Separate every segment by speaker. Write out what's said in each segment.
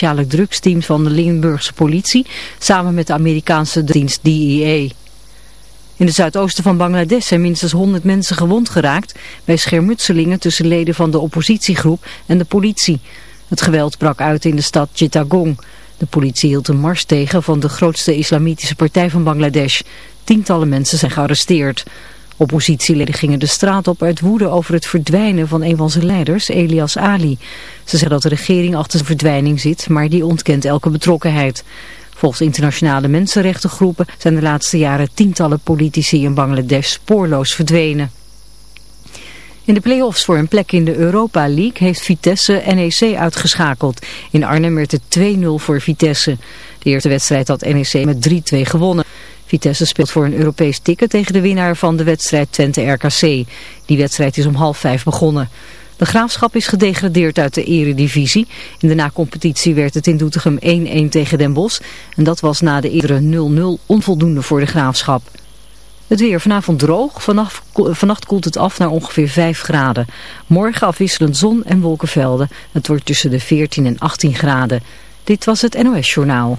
Speaker 1: speciale drugsteam van de Limburgse politie samen met de Amerikaanse dienst DEA. In het zuidoosten van Bangladesh zijn minstens 100 mensen gewond geraakt bij schermutselingen tussen leden van de oppositiegroep en de politie. Het geweld brak uit in de stad Chittagong. De politie hield een mars tegen van de grootste islamitische partij van Bangladesh. Tientallen mensen zijn gearresteerd. Oppositieleden gingen de straat op uit woede over het verdwijnen van een van zijn leiders, Elias Ali. Ze zeggen dat de regering achter zijn verdwijning zit, maar die ontkent elke betrokkenheid. Volgens internationale mensenrechtengroepen zijn de laatste jaren tientallen politici in Bangladesh spoorloos verdwenen. In de play-offs voor een plek in de Europa League heeft Vitesse NEC uitgeschakeld. In Arnhem werd het 2-0 voor Vitesse. De eerste wedstrijd had NEC met 3-2 gewonnen. Vitesse speelt voor een Europees ticket tegen de winnaar van de wedstrijd Twente-RKC. Die wedstrijd is om half vijf begonnen. De Graafschap is gedegradeerd uit de eredivisie. In de na-competitie werd het in Doetinchem 1-1 tegen Den Bosch. En dat was na de eerdere 0-0 onvoldoende voor de Graafschap. Het weer vanavond droog. Vannacht, vannacht koelt het af naar ongeveer 5 graden. Morgen afwisselend zon en wolkenvelden. Het wordt tussen de 14 en 18 graden. Dit was het NOS Journaal.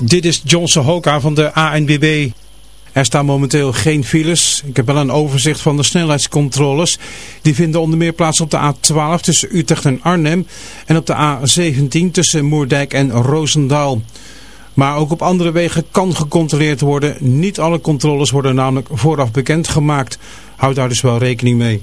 Speaker 2: Dit is John Sohoka van de ANBB. Er staan momenteel geen files. Ik heb wel een overzicht van de snelheidscontroles. Die vinden onder meer plaats op de A12 tussen Utrecht en Arnhem. En op de A17 tussen Moerdijk en Roosendaal. Maar ook op andere wegen kan gecontroleerd worden. Niet alle controles worden namelijk vooraf bekendgemaakt. Houd daar dus wel rekening mee.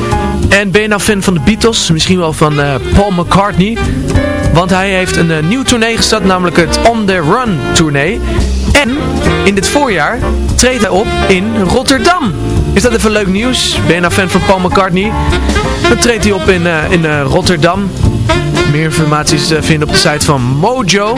Speaker 3: En ben je nou fan van de Beatles? Misschien wel van eh, Paul McCartney. Want hij heeft een eh, nieuw tournee gestart, namelijk het On The Run tournee. En in dit voorjaar treedt hij op in Rotterdam. Is dat even leuk nieuws? Ben je nou fan van Paul McCartney? Dan treedt hij op in, eh, in Rotterdam. Meer informatie is vinden op de site van Mojo.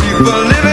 Speaker 4: people living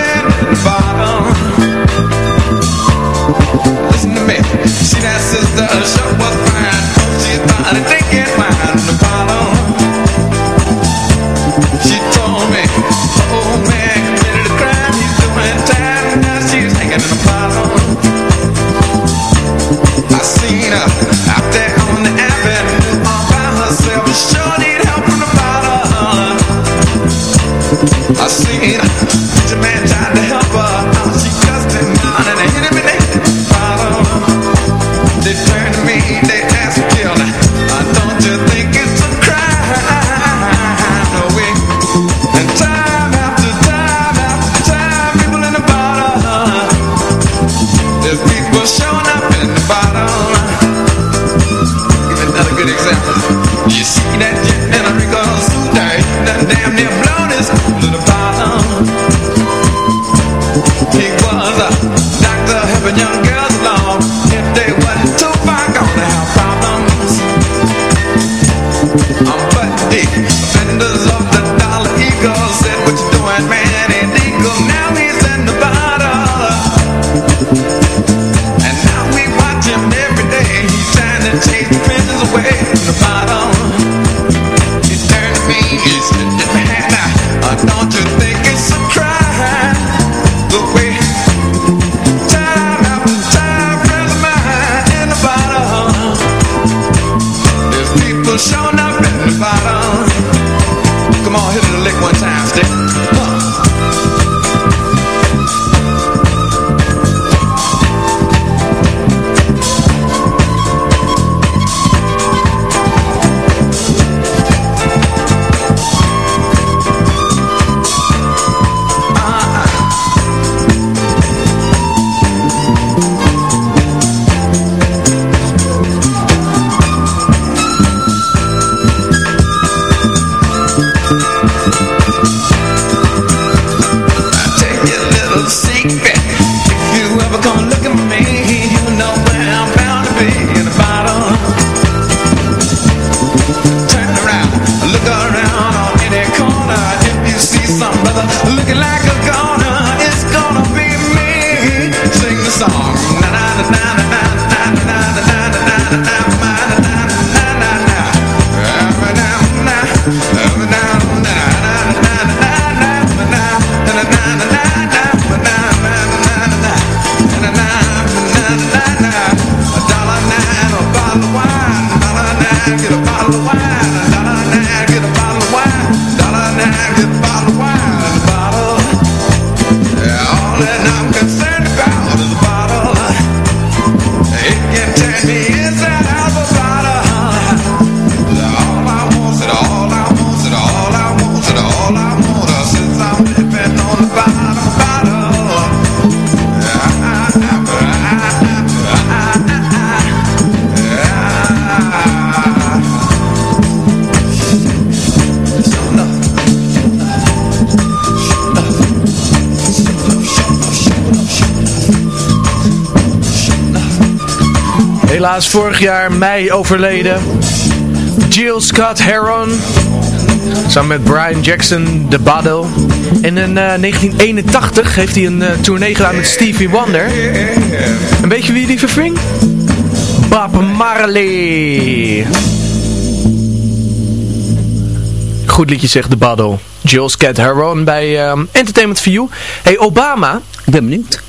Speaker 4: Was
Speaker 3: vorig jaar mei overleden. Jill Scott Heron. Samen met Brian Jackson, De Battle. En in 1981 eh, heeft hij een uh, tournee gedaan met Stevie Wonder. En weet je wie die verving? Bob Marley. Goed liedje zegt De Battle. Jill Scott Heron bij eh, Entertainment for You. Hey Obama.
Speaker 5: Ik ben benieuwd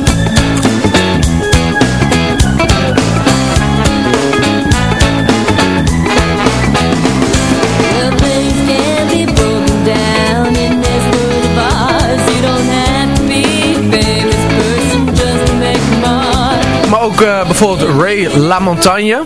Speaker 3: Ook eh, bijvoorbeeld Ray LaMontagne.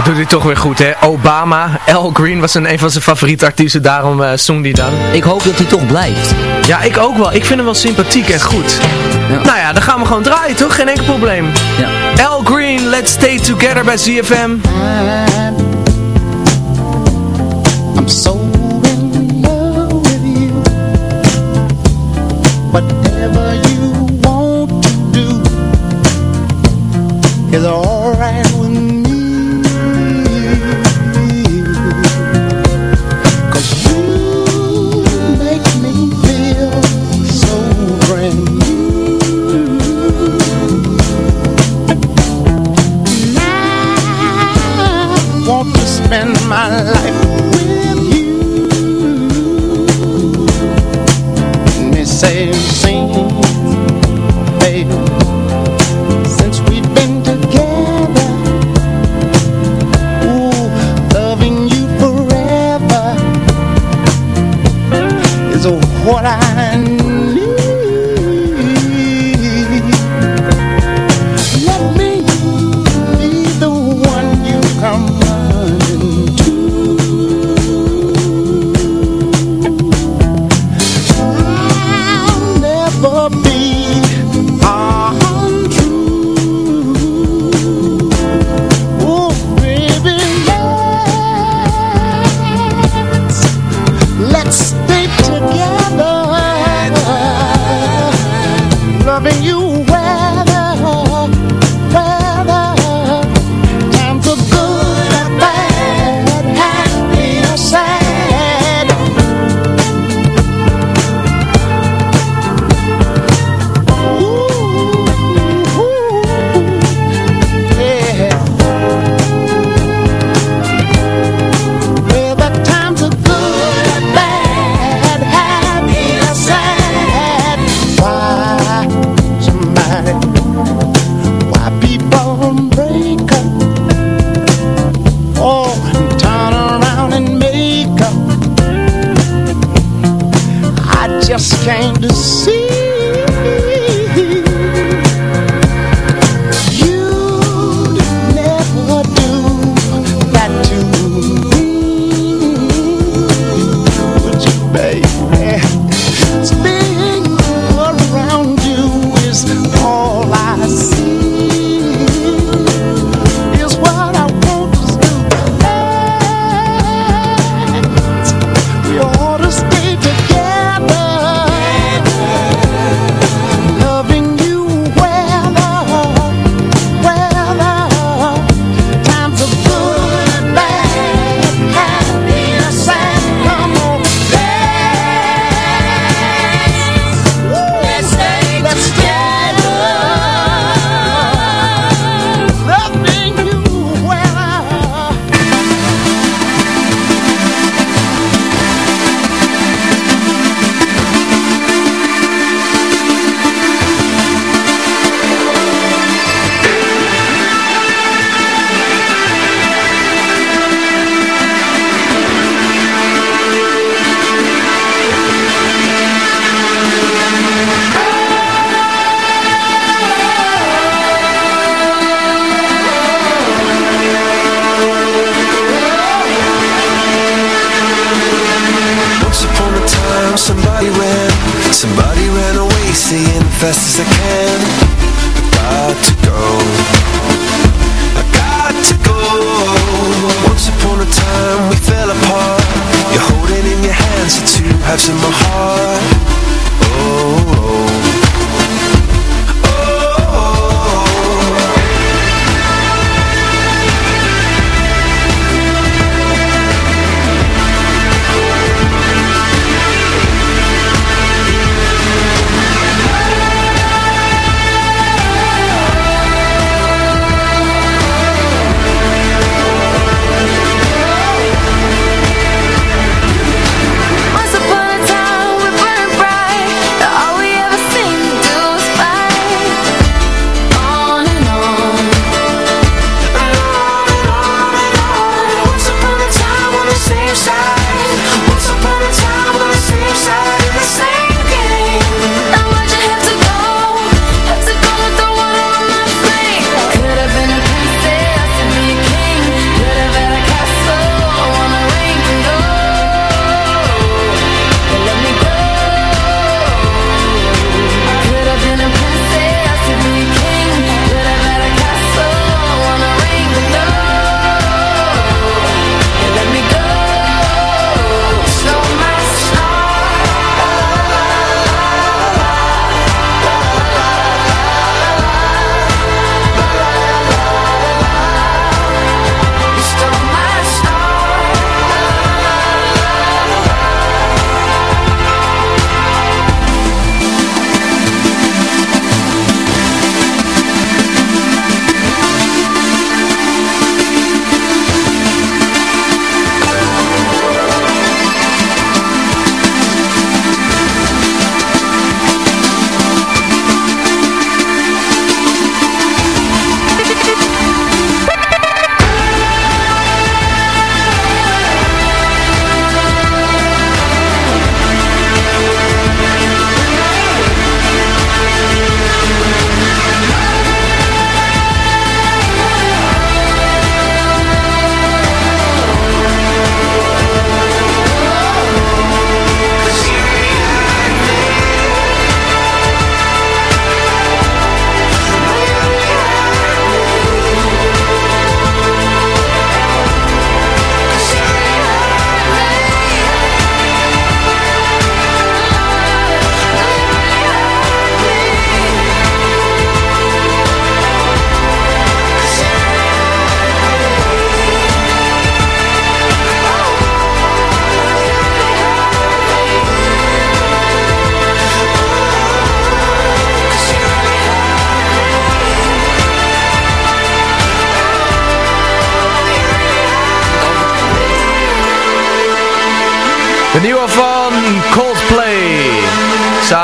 Speaker 3: Dat doet hij toch weer goed, hè? Obama, Al Green was een, een van zijn favoriete artiesten, daarom zong hij dan.
Speaker 5: Ik hoop dat hij toch blijft.
Speaker 3: Ja, ik ook wel. Ik vind hem wel sympathiek en goed.
Speaker 5: Ja.
Speaker 3: Nou ja, dan gaan we gewoon draaien, toch? Geen enkel probleem.
Speaker 5: Ja.
Speaker 3: Al Green, Let's Stay Together bij ZFM.
Speaker 6: I'm so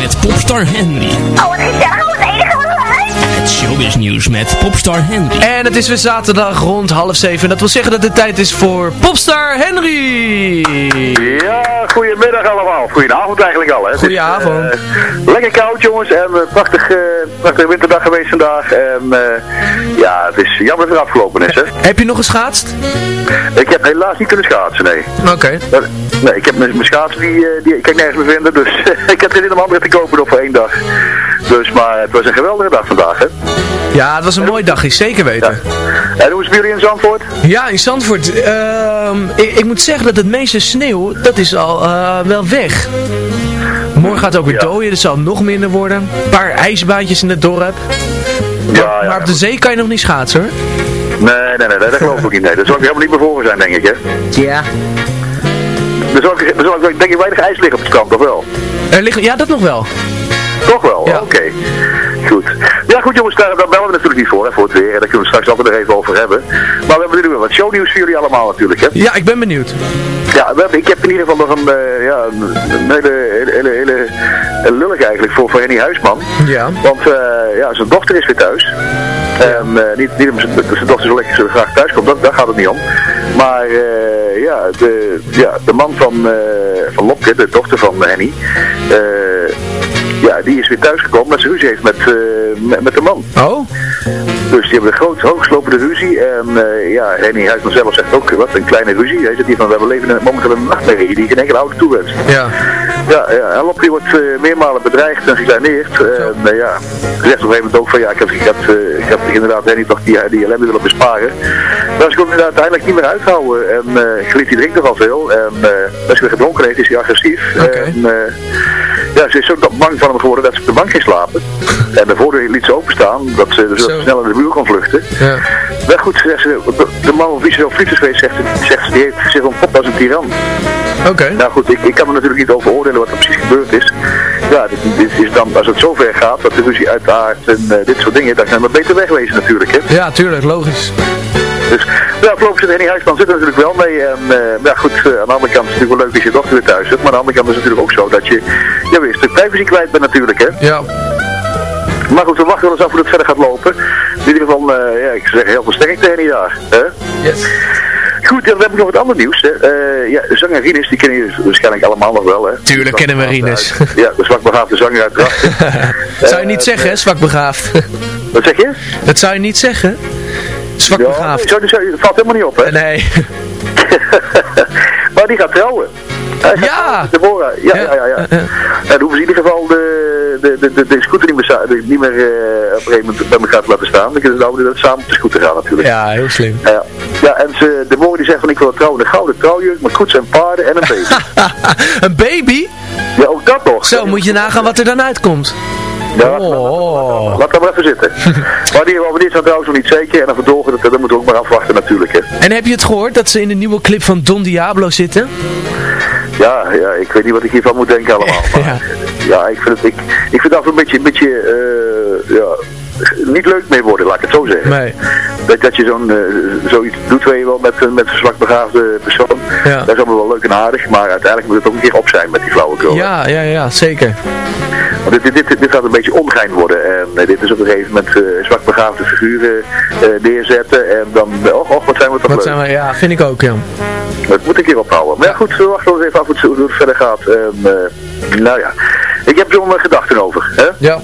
Speaker 7: Met popstar Henry.
Speaker 8: Oh, wat.
Speaker 7: Het showbiz nieuws met popstar Henry.
Speaker 3: En het is weer zaterdag rond half zeven. Dat wil zeggen dat het tijd is voor Popstar Henry.
Speaker 9: Ja, goedemiddag allemaal. Goedenavond eigenlijk al. Hè.
Speaker 3: Goedenavond.
Speaker 9: Het is, eh, lekker koud jongens en uh, prachtig, eh, prachtige winterdag geweest vandaag. En eh, ja, het is jammer dat het afgelopen is. Hè.
Speaker 3: Heb je nog geschaatst?
Speaker 9: Ik heb helaas niet kunnen schaatsen, nee.
Speaker 3: Oké.
Speaker 9: Nee, ik heb mijn schaatsen, die, eh, die kan ik nergens meer vinden. Dus ik heb er in om andere te kopen nog voor één dag. Dus, maar het was een geweldige dag vandaag, hè.
Speaker 3: Ja, het was een mooi dagje, zeker weten.
Speaker 9: En hoe is het jullie in Zandvoort?
Speaker 3: Ja, in Zandvoort. ehm, ik, ik moet zeggen dat het meeste sneeuw, dat is al eh, wel weg. Morgen gaat het ook weer dooien, dus zal het nog minder worden. Een paar ijsbaantjes in het dorp.
Speaker 9: Ja, ja.
Speaker 3: Maar op de zee kan je nog niet schaatsen hoor.
Speaker 9: Nee, nee, nee, dat geloof ik ook niet. Nee. Dat zou ik helemaal niet bevoren zijn, denk ik, hè.
Speaker 5: Ja.
Speaker 9: Er zal, er ook, denk ik weinig ijs liggen op het strand, of wel?
Speaker 3: Er liggen, ja, dat nog wel.
Speaker 9: Toch wel? Oké. Goed. Ja goed jongens, daar, daar bellen we natuurlijk niet voor, hè, voor het weer. Daar kunnen we straks altijd nog even over hebben. Maar we hebben nu weer wat shownieuws voor jullie allemaal natuurlijk, hè.
Speaker 3: Ja, ik ben benieuwd.
Speaker 9: Ja, we hebben, ik heb in ieder geval nog een, eh, ja, een, hele, hele, hele, lullig eigenlijk voor, voor Henny Huisman.
Speaker 3: Ja.
Speaker 9: Want eh, ja, zijn dochter is weer thuis. En eh, niet, niet zijn- dochter zo lekker zo graag thuis komt, dat, daar gaat het niet om. Maar eh, ja, de, ja, de man van, van Lopke, de dochter van Henny, eh, ja, die is weer thuisgekomen omdat ze ruzie heeft met, eh, met, met de man.
Speaker 3: Oh?
Speaker 9: Dus die hebben een groot, hoogslopende ruzie. En eh, ja, Henny Huisman zelf zegt ook, wat een kleine ruzie. Hij zegt hier van, we hebben leven in- momenteel een nachtmerrie die geen enkele oude toewenst.
Speaker 3: Ja.
Speaker 9: Ja, ja wordt eh, meermalen bedreigd en gekleineerd. En ja, ze zegt op een gegeven moment ook van, ja, ik heb, ik heb, ik heb inderdaad Henny toch die, die ellende willen besparen. Maar ze kon het uiteindelijk niet meer uithouden. En uh, Griet die drinkt nogal veel. En als ze weer gedronken heeft, is hij agressief. En, ja, ze is zo bang van hem geworden dat ze op de bank ging slapen. En de voordeur liet ze openstaan, dat ze dus
Speaker 3: Zo.
Speaker 9: snel naar de muur kon vluchten.
Speaker 3: Ja.
Speaker 9: Maar goed, zegt ze, de, man op wie ze zo vlieg is geweest, zegt, ze- zegt ze, die heeft zich ontpopt als een tiran.
Speaker 3: Oké.
Speaker 9: Nou goed, ik, ik kan er natuurlijk niet over oordelen wat er precies gebeurd is. Ja, dit, dit is dan, als het zover gaat, dat de ruzie uitaardt en eh, dit soort dingen, dan kan we beter wegwezen natuurlijk, hè.
Speaker 3: Ja, tuurlijk, logisch.
Speaker 9: Dus ja, voorlopig zit Henny Huisman zit er natuurlijk wel mee. En eh, ja, goed, eh, aan de andere kant is het natuurlijk wel leuk dat je dochter weer thuis zit. Maar aan de andere kant is het natuurlijk ook zo dat je ja, weer een stuk privacy kwijt bent natuurlijk, hè.
Speaker 3: Ja.
Speaker 9: Maar goed, we wachten wel eens af hoe het verder gaat lopen. In ieder geval, eh, ja, ik zeg heel veel sterkte Henny daar. Hè?
Speaker 3: Yes.
Speaker 9: Goed, dan heb ik nog wat ander nieuws. Hè. Ja, zanger Rinus, die kennen jullie waarschijnlijk allemaal nog wel. Hè.
Speaker 3: Tuurlijk kennen we Rinus.
Speaker 9: Ja, de zwakbegaafde zanger uit Drachten.
Speaker 3: zou je niet zeggen, hè, zwak begaafd.
Speaker 9: Wat zeg je?
Speaker 3: Dat zou je niet zeggen. Zwak
Speaker 9: Ja,
Speaker 3: begaafd.
Speaker 9: zo, zo, dat valt helemaal niet op, hè?
Speaker 3: Nee.
Speaker 9: maar die gaat trouwen. Hij gaat
Speaker 3: Ja.
Speaker 9: Deborah. Ja, ja, ja. ja. En dan hoeven ze in ieder geval de, de, de, de, scooter niet meer, niet eh, op een gegeven moment bij elkaar te laten staan. Dan kunnen ze nou samen op de scooter gaan natuurlijk.
Speaker 3: Ja, heel slim.
Speaker 9: Ja, ja en ze, Deborah die zegt van ik wil trouwen een gouden trouwjurk met koets en paarden en een baby.
Speaker 3: Een baby?
Speaker 9: ja, ook dat nog.
Speaker 3: Zo, moet je nagaan wat er dan uitkomt.
Speaker 9: Ja, laat, laat, laat dat maar even zitten. maar die over dit zijn trouwens nog niet zeker. En dan verdolgen, dat, dat moeten we ook maar afwachten natuurlijk. Hè.
Speaker 3: En heb je het gehoord dat ze in de nieuwe clip van Don Diablo zitten?
Speaker 9: Ja, ja, ik weet niet wat ik hiervan moet denken allemaal. Maar,
Speaker 3: Ja.
Speaker 9: ja, ik vind het, ik, ik vind dat een beetje, een beetje eh, ja, niet leuk mee worden, laat ik het zo zeggen.
Speaker 3: Nee.
Speaker 9: Dat, dat je zo'n, eh, zoiets doet, weet je wel, met, een- met een zwakbegaafde persoon.
Speaker 3: Ja.
Speaker 9: Dat is allemaal wel leuk en aardig, maar uiteindelijk moet het ook een keer op zijn met die flauwekul.
Speaker 3: Ja, ja, ja, zeker.
Speaker 9: Want dit, dit, dit, dit gaat een beetje ongein worden. En eh, dit is op een gegeven moment eh, zwakbegaafde figuren eh, neerzetten. En dan, och, och, wat zijn we toch
Speaker 3: Wat
Speaker 9: leuk.
Speaker 3: zijn we, ja, vind ik ook, ja.
Speaker 9: Dat moet een keer ophouden. Maar ja, goed, we wachten wel eens even af hoe het, hoe het verder gaat. En, eh, nou ja, ik heb zo'n gedachten over. Hè?
Speaker 3: Ja.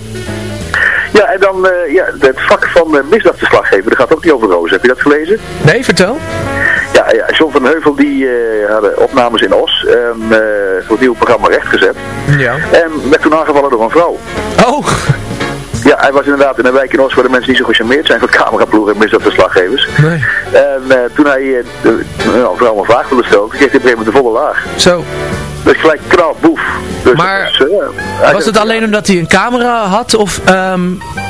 Speaker 9: Ja, en dan ja, het vak van uh, misdaadverslaggever, dat gaat ook niet over rozen. Heb je dat gelezen?
Speaker 3: Nee, vertel.
Speaker 9: Ja, ja John van Heuvel die eh, hadden opnames in Os en eh, voor het nieuwe programma rechtgezet.
Speaker 3: Ja.
Speaker 9: En werd toen aangevallen door een vrouw.
Speaker 3: Oh!
Speaker 9: Ja, hij was inderdaad in een wijk in Os waar de mensen niet zo gecharmeerd zijn van cameraploegen en misdaadverslaggevers.
Speaker 3: Nee.
Speaker 9: En eh, toen hij uh, nou, een vrouw een vraag wilde stellen, kreeg hij op een gegeven moment de volle laag.
Speaker 3: Zo.
Speaker 9: Dus gelijk knal, boef. Dus
Speaker 3: Maar
Speaker 9: was,
Speaker 3: het alleen omdat hij een camera had of ehm,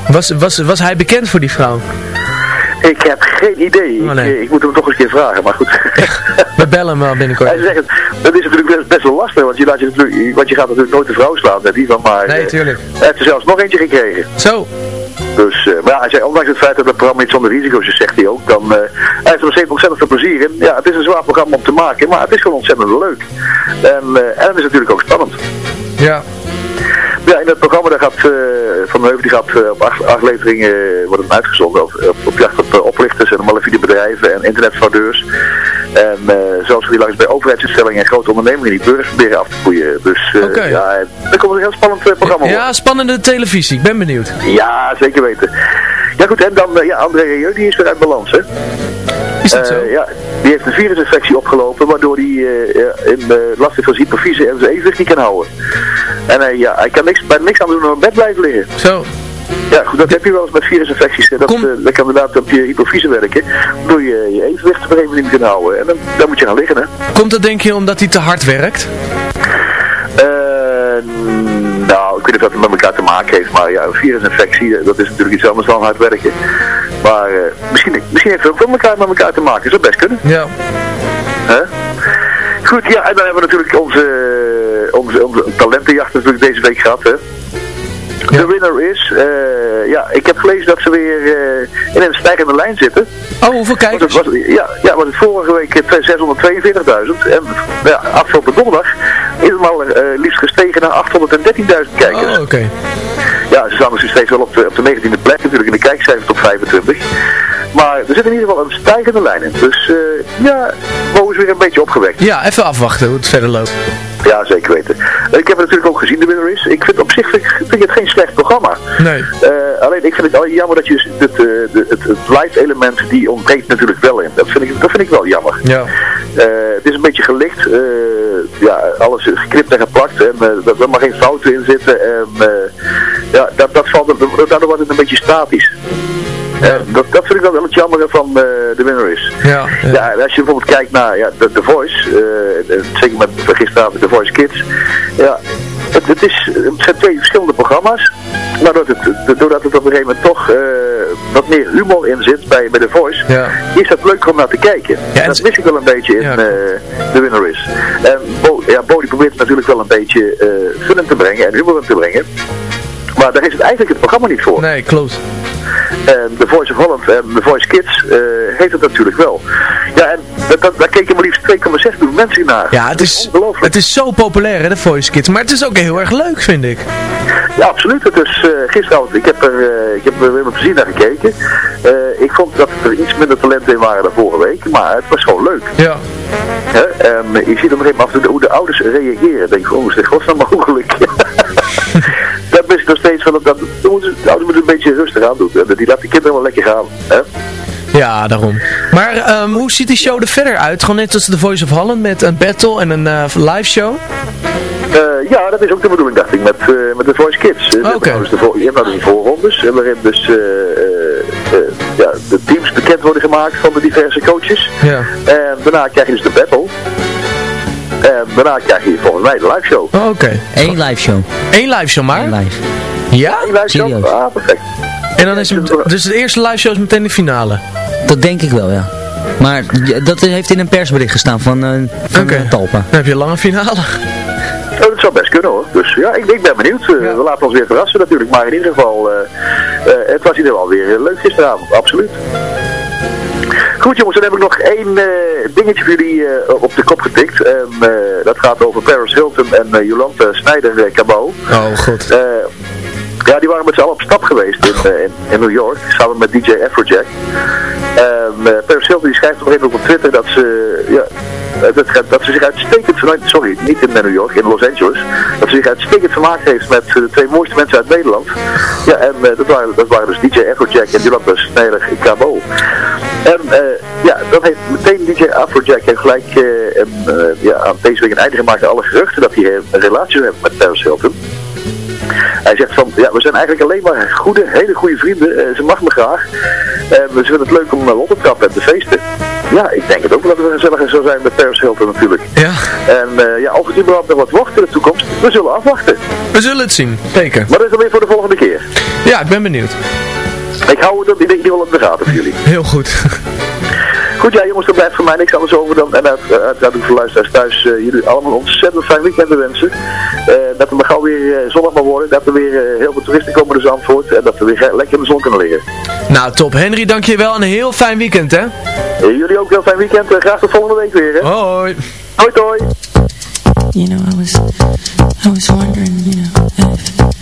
Speaker 3: was, was, was hij bekend voor die vrouw?
Speaker 9: Ik heb geen idee.
Speaker 3: Oh, nee.
Speaker 9: ik, eh, ik moet hem toch eens een keer vragen, maar goed.
Speaker 3: We bellen hem wel binnenkort.
Speaker 9: Hij zegt, dat is natuurlijk best, best wel lastig, want je, laat je, natuurlijk, want je gaat natuurlijk nooit de vrouw slaan, net die van maar.
Speaker 3: Nee, tuurlijk.
Speaker 9: Hij heeft er zelfs nog eentje gekregen.
Speaker 3: Zo.
Speaker 9: Dus, eh, maar ja, hij zei, ondanks het feit dat het programma niet zonder risico's is, zegt hij ook, dan eh, hij heeft er nog steeds ontzettend veel plezier in. Ja, het is een zwaar programma om te maken, maar het is gewoon ontzettend leuk. En, eh, en het is natuurlijk ook spannend.
Speaker 3: Ja.
Speaker 9: Ja, in het programma daar gaat eh, Van Heuvel die gaat eh, op acht afleveringen eh, wordt het uitgezonden op, op, op jacht op oplichters en malafide bedrijven en internetfraudeurs. En eh zelfs die langs bij overheidsinstellingen en grote ondernemingen die burgers proberen af te poeien. Dus ja, er komt een heel spannend programma op.
Speaker 3: Ja, spannende televisie. Ik ben benieuwd.
Speaker 9: Ja, zeker weten. Ja goed, en dan ja, André Rieu, die is weer uit balans, hè?
Speaker 3: Is dat
Speaker 9: Eh,
Speaker 3: zo?
Speaker 9: Ja, die heeft een virusinfectie opgelopen, waardoor hij eh, in uh, last heeft van hypofyse en zijn evenwicht niet kan houden. En hij, ja, hij kan niks, bij niks aan doen dan op bed blijven liggen.
Speaker 3: Zo.
Speaker 9: Ja, goed, dat heb je wel eens met virusinfecties. Dat, eh, dat kan inderdaad op je hypofyse werken, waardoor je je evenwicht op een gegeven moment kan houden. En dan, dan moet je gaan liggen, hè.
Speaker 3: Komt dat denk je omdat hij te hard werkt?
Speaker 9: Eh, nou, ik weet niet of dat het met elkaar te maken heeft, maar ja, een virusinfectie, eh, dat is natuurlijk iets anders dan hard werken. Maar eh, misschien, misschien heeft het ook wel elkaar, met elkaar te maken, zou best kunnen.
Speaker 3: Ja.
Speaker 9: Hè? Goed, ja, en dan hebben we natuurlijk onze, onze, onze talentenjacht natuurlijk deze week gehad, hè. De winner is, eh, ja, ik heb gelezen dat ze weer eh, in een stijgende lijn zitten.
Speaker 3: Oh, hoeveel kijkers?
Speaker 9: Was, was, ja, ja, was het vorige week eh, 642.000 en ja, afgelopen donderdag is het al liefst gestegen naar 813.000 kijkers.
Speaker 3: Oh, oké.
Speaker 9: Ja, ze staan dus steeds wel op de, op de 19e plek natuurlijk in de kijkcijfers top 25. Maar er zit in ieder geval een stijgende lijn in. Dus eh, ja, Mo is weer een beetje opgewekt.
Speaker 3: Ja, even afwachten hoe het verder loopt.
Speaker 9: Ja, zeker weten. Ik heb het natuurlijk ook gezien, de winner is. Ik vind op zich vind ik, vind het geen slecht programma.
Speaker 3: Nee.
Speaker 9: Eh, alleen ik vind het jammer dat je het, eh, de, het, het live element, die ontbreekt natuurlijk wel in. Dat vind ik, dat vind ik wel jammer.
Speaker 3: Ja.
Speaker 9: Eh, het is een beetje gelicht. ja, alles is geknipt en geplakt. En dat er maar geen fouten in zitten. En ja, dat, dat valt, daardoor wordt het een beetje statisch. En dat, dat vind ik wel wel het jammer van eh, de winner is.
Speaker 3: Ja.
Speaker 9: Ja, als je bijvoorbeeld kijkt naar ja, The, The Voice, eh, eh, zeker met gisteravond The Voice Kids, ja, het, het, is, het zijn twee verschillende programma's, maar doordat het, doordat het op een gegeven moment toch eh, wat meer humor in zit bij, bij The Voice,
Speaker 3: Ja.
Speaker 9: is dat leuker om naar te kijken.
Speaker 3: en
Speaker 9: dat mis ik wel een beetje in
Speaker 3: Ja.
Speaker 9: eh, The Winner is. En Bo, ja, Bo die probeert natuurlijk wel een beetje eh fun in te brengen en humor in te brengen, maar daar is het eigenlijk het programma niet voor.
Speaker 3: Nee, klopt.
Speaker 9: En The Voice of Holland en The Voice Kids eh, heeft het natuurlijk wel. Ja, en dat, dat, daar keken maar liefst 2,6 miljoen mensen naar.
Speaker 3: Ja, het is, het is zo populair hè, de Voice Kids. Maar het is ook heel erg leuk, vind ik.
Speaker 9: Ja, absoluut. Het is eh, gisteravond, ik heb er, eh, ik heb er weer met plezier naar gekeken. Ik vond dat er iets minder talenten in waren dan vorige week, maar het was gewoon leuk.
Speaker 3: Ja.
Speaker 9: Hè? En eh, je ziet op een gegeven moment hoe de ouders reageren. Denk ik, oh, is dit godsnaam mogelijk? dat is nog steeds van, dat, dat, dat moeten, de een beetje rustig aan doen. Die laat de kinderen wel lekker gaan. Hè?
Speaker 3: Ja, daarom. Maar ehm, hoe ziet die show er verder uit? Gewoon net als The Voice of Holland met een battle en een eh, live show?
Speaker 9: Eh, ja, dat is ook de bedoeling, dacht ik, met, eh, met de Voice Kids. Eh,
Speaker 3: Oké.
Speaker 9: Je hebt nou dus de je hebt nou dus die voorrondes, waarin dus ja, de teams bekend worden gemaakt van de diverse coaches.
Speaker 3: Ja.
Speaker 9: En daarna krijg je dus de battle. Daarna krijg je volgens mij de live show.
Speaker 3: Oh, Oké.
Speaker 5: Eén live show.
Speaker 3: Eén live show maar?
Speaker 5: Eén live.
Speaker 3: Ja?
Speaker 9: Eén live show?
Speaker 5: Serieus?
Speaker 9: Ah, perfect.
Speaker 3: En dan is het, dus de eerste live show is meteen de finale?
Speaker 5: Dat denk ik wel, ja. Maar dat heeft in een persbericht gestaan van, eh van eh, Talpa.
Speaker 3: Dan heb je een lange finale.
Speaker 9: Oh, dat zou best kunnen hoor. Dus ja, ik, ik ben benieuwd. Eh, We laten ons weer verrassen natuurlijk. Maar in ieder geval, eh, eh, het was in ieder geval weer eh, leuk gisteravond. Absoluut. Goed jongens, dan heb ik nog één eh, dingetje voor jullie eh, op de kop getikt. En eh, dat gaat over Paris Hilton en Jolante Snijder Cabot.
Speaker 3: Oh, god.
Speaker 9: Eh, ja, die waren met z'n allen op stap geweest in, in, in New York, samen met DJ Afrojack. En eh, Paris Hilton die schrijft op een gegeven moment op Twitter dat ze, ja, dat, dat ze zich uitstekend vanuit, sorry, niet in New York, in Los Angeles, dat ze zich uitstekend vermaakt heeft met de twee mooiste mensen uit Nederland. Ja, en dat, waren, dat waren dus DJ Afrojack en Jolanta Snijder Cabo. En eh, ja, dat heeft meteen DJ Afrojack heeft gelijk eh, eh, ja, aan deze week een einde gemaakt aan alle geruchten dat hij een relatie heeft met Paris Hilton. Hij zegt van, ja, we zijn eigenlijk alleen maar goede, hele goede vrienden. Ze mag me graag. En we vinden het leuk om uh, op te trappen en te feesten. Ja, ik denk het ook dat we gezelliger zou zijn met Paris Hilton natuurlijk.
Speaker 3: Ja.
Speaker 9: En ja, of het überhaupt nog wat wordt in de toekomst, we zullen afwachten.
Speaker 3: We zullen het zien, zeker.
Speaker 9: Maar dat is dan weer voor de volgende keer.
Speaker 3: Ja, ik ben benieuwd.
Speaker 9: Ik hou het in ieder geval op de gaten voor jullie.
Speaker 3: Heel goed.
Speaker 9: Goed, ja jongens, er blijft voor mij niks anders over dan, en uit- uiteraard ook voor luisteraars thuis, eh, jullie allemaal een ontzettend fijn weekend te wensen. Eh, dat het maar gauw weer eh, zonnig mag worden, dat er weer eh, heel veel toeristen komen naar Zandvoort en dat we weer lekker in de zon kunnen liggen.
Speaker 3: Nou, top. Henry, dankjewel en een heel fijn weekend, hè?
Speaker 9: Eh, jullie ook een heel fijn weekend, eh, graag tot volgende week weer. Hè?
Speaker 3: Hoi.
Speaker 9: Hoi, hoi.
Speaker 10: You know, I was, I was wondering, you know, if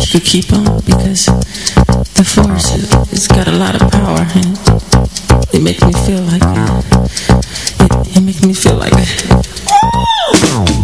Speaker 10: you keep on because the force it's got a lot of power and it makes me feel like it, it makes me feel like
Speaker 11: altijd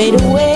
Speaker 12: Fade away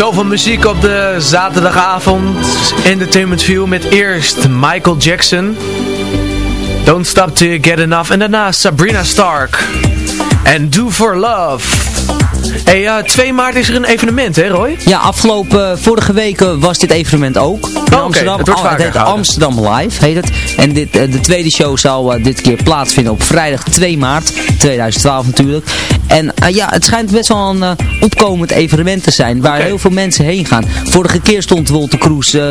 Speaker 3: Zoveel muziek op de zaterdagavond. Entertainment View met eerst Michael Jackson. Don't Stop You Get Enough. En daarna Sabrina Stark. En Do For Love. Hey, eh, 2 maart is er een evenement hè Roy?
Speaker 5: Ja, afgelopen, vorige weken was dit evenement ook. In
Speaker 3: Oh, oké, het wordt
Speaker 5: Am-
Speaker 3: vaker
Speaker 5: heet
Speaker 3: gehouden.
Speaker 5: Amsterdam Live, heet het. En dit, eh, de tweede show zal eh, dit keer plaatsvinden op vrijdag 2 maart 2012 natuurlijk. En eh, ja, het schijnt best wel een eh, opkomend evenement te zijn, waar heel veel mensen heen gaan. Vorige keer stond Wolter Kroes, eh,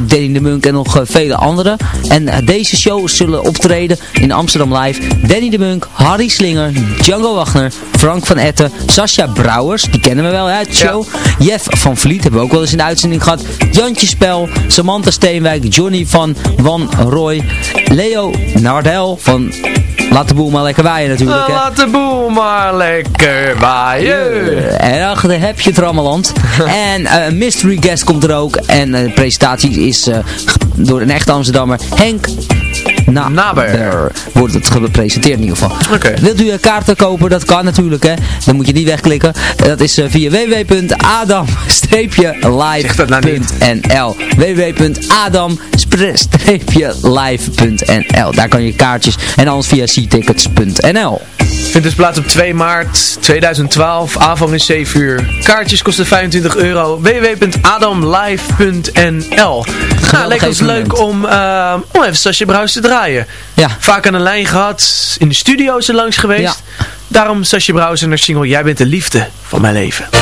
Speaker 5: Danny de Munk en nog vele anderen. En deze shows zullen optreden in Amsterdam Live. Danny de Munk, Harry Slinger, Django Wagner, Frank van Etten, Sascha Brouwers, die kennen we wel hè, uit de show. Jeff van Vliet hebben we ook wel eens in de uitzending gehad. Jantje Spel, Samantha Steenwijk, Johnny van Van Roy, Leo Nardel van Laat de boel maar lekker waaien natuurlijk. Hè.
Speaker 3: Laat de boel maar lekker waaien.
Speaker 5: En achter heb je het Rammeland. en eh, een mystery guest komt er ook. En eh, de presentatie is eh, door een echte Amsterdammer. Henk Naber. Wordt het gepresenteerd in ieder geval. Wilt u kaarten kopen? Dat kan natuurlijk hè. Dan moet je niet wegklikken. Dat is via www.adam-live.nl www.adam-live.nl Daar kan je kaartjes en anders via ctickets.nl
Speaker 3: Vindt dus plaats op 2 maart 2012, aanvang is 7 uur. Kaartjes kosten 25 euro. www.adamlive.nl Nou, leek ons leuk om, eh, om even Sascha Bruis te draaien.
Speaker 5: Ja.
Speaker 3: Vaak aan de lijn gehad, in de studio is er langs geweest.
Speaker 4: Daarom Sasje Brouwers en haar single Jij bent de liefde van mijn leven.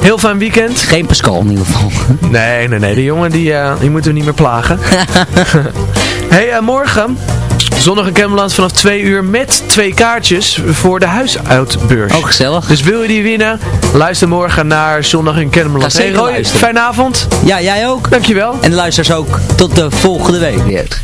Speaker 3: Heel fijn weekend.
Speaker 13: Geen Pascal in ieder geval.
Speaker 3: Nee, nee, nee. De jongen die, eh, die moeten we niet meer plagen. hey, eh, morgen... Zondag in Cameland vanaf 2 uur met twee kaartjes voor de huisuitbeurs.
Speaker 13: Ook gezellig.
Speaker 3: Dus wil je die winnen? Luister morgen naar Zondag in
Speaker 13: zeker
Speaker 3: hey Roy, fijne avond.
Speaker 13: Ja, jij ook.
Speaker 3: Dankjewel.
Speaker 13: En de luisteraars ook. Tot de volgende week weer.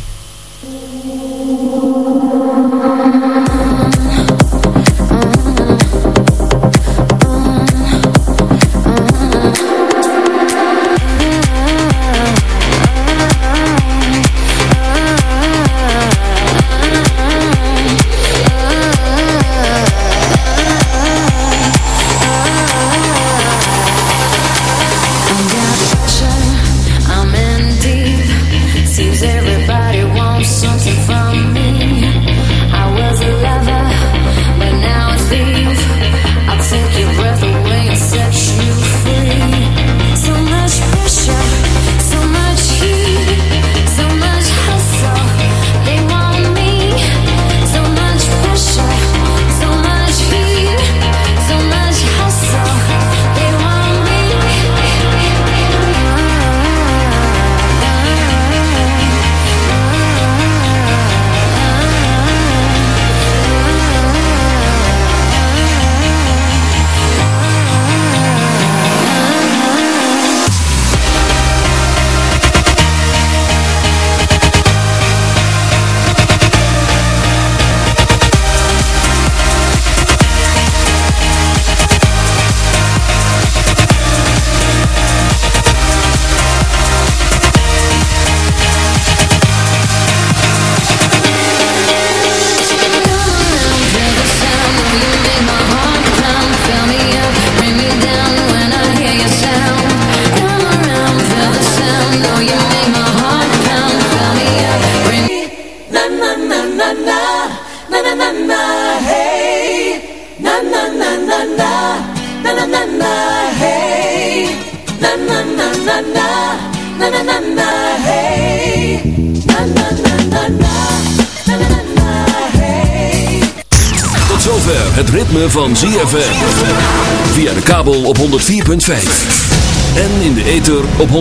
Speaker 11: En in de ether op 106.9.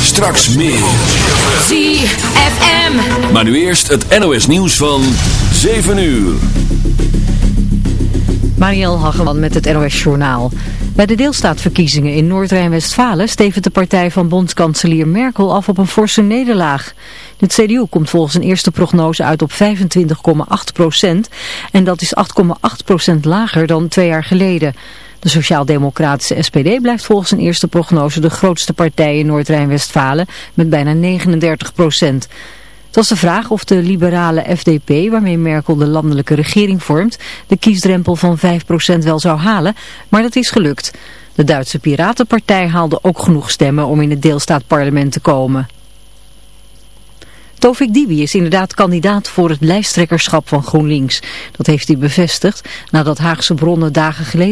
Speaker 11: Straks meer.
Speaker 14: ZFM.
Speaker 11: Maar nu eerst het NOS nieuws van 7 uur.
Speaker 1: Marielle Hageman met het NOS Journaal. Bij de deelstaatverkiezingen in Noord-Rijn-Westfalen stevend de partij van bondskanselier Merkel af op een forse nederlaag. De CDU komt volgens een eerste prognose uit op 25,8 procent en dat is 8,8 procent lager dan twee jaar geleden. De sociaal-democratische SPD blijft volgens een eerste prognose de grootste partij in Noord-Rijn-Westfalen met bijna 39 procent. Het was de vraag of de liberale FDP, waarmee Merkel de landelijke regering vormt, de kiesdrempel van 5% wel zou halen, maar dat is gelukt. De Duitse Piratenpartij haalde ook genoeg stemmen om in het deelstaatparlement te komen. Tovik Dibi is inderdaad kandidaat voor het lijsttrekkerschap van GroenLinks. Dat heeft hij bevestigd nadat Haagse bronnen dagen geleden